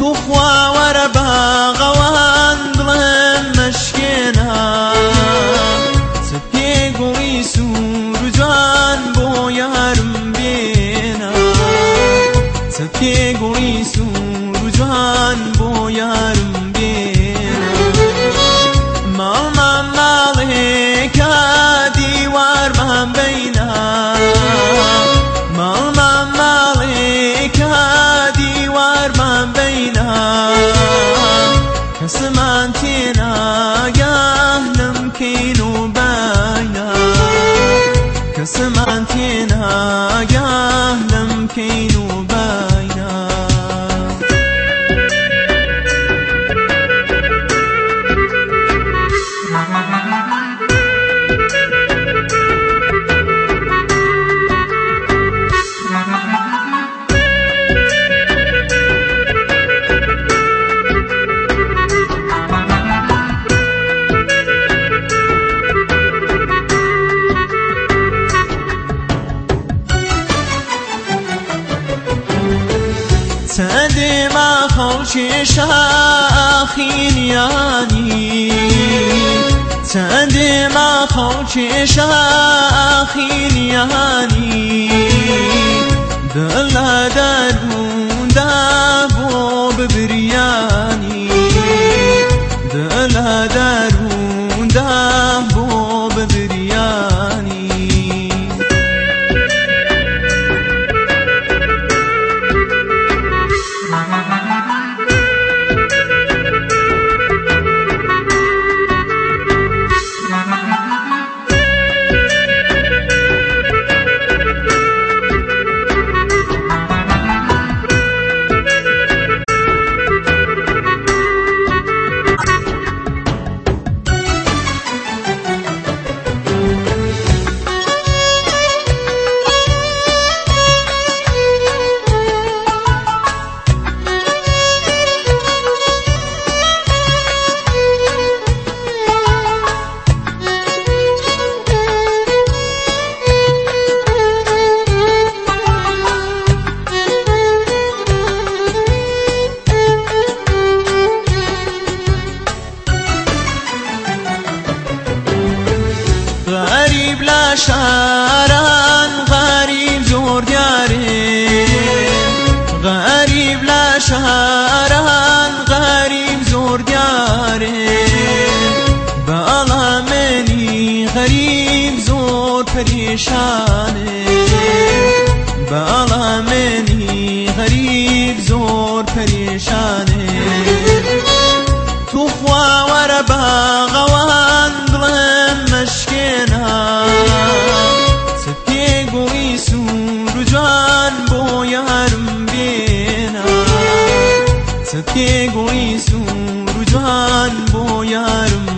توخواوەرە باغەوان دڵم مەشکێنە چ پێگوڵی سوور جوان بۆ یارم بێنە چ پێگوڵی سوور جوان بۆ یارم سمعتينها قاه لمكين چەندێما خەڵکێشاخینیانی چەندێما خەڵکێشاخینیانی دڵە دەروندا بۆ ببریانی. دڵە دەروندا شاران غریب زور دیاره غریب لا شاران غریب زور دیاره بالا منی غریب زور پریشانه بالا منی غریب زور پریشانه تو خواوەرە باغەوان دڵم مەشکێنە چ چ پێگوڵی سوور و جوان بۆ یارم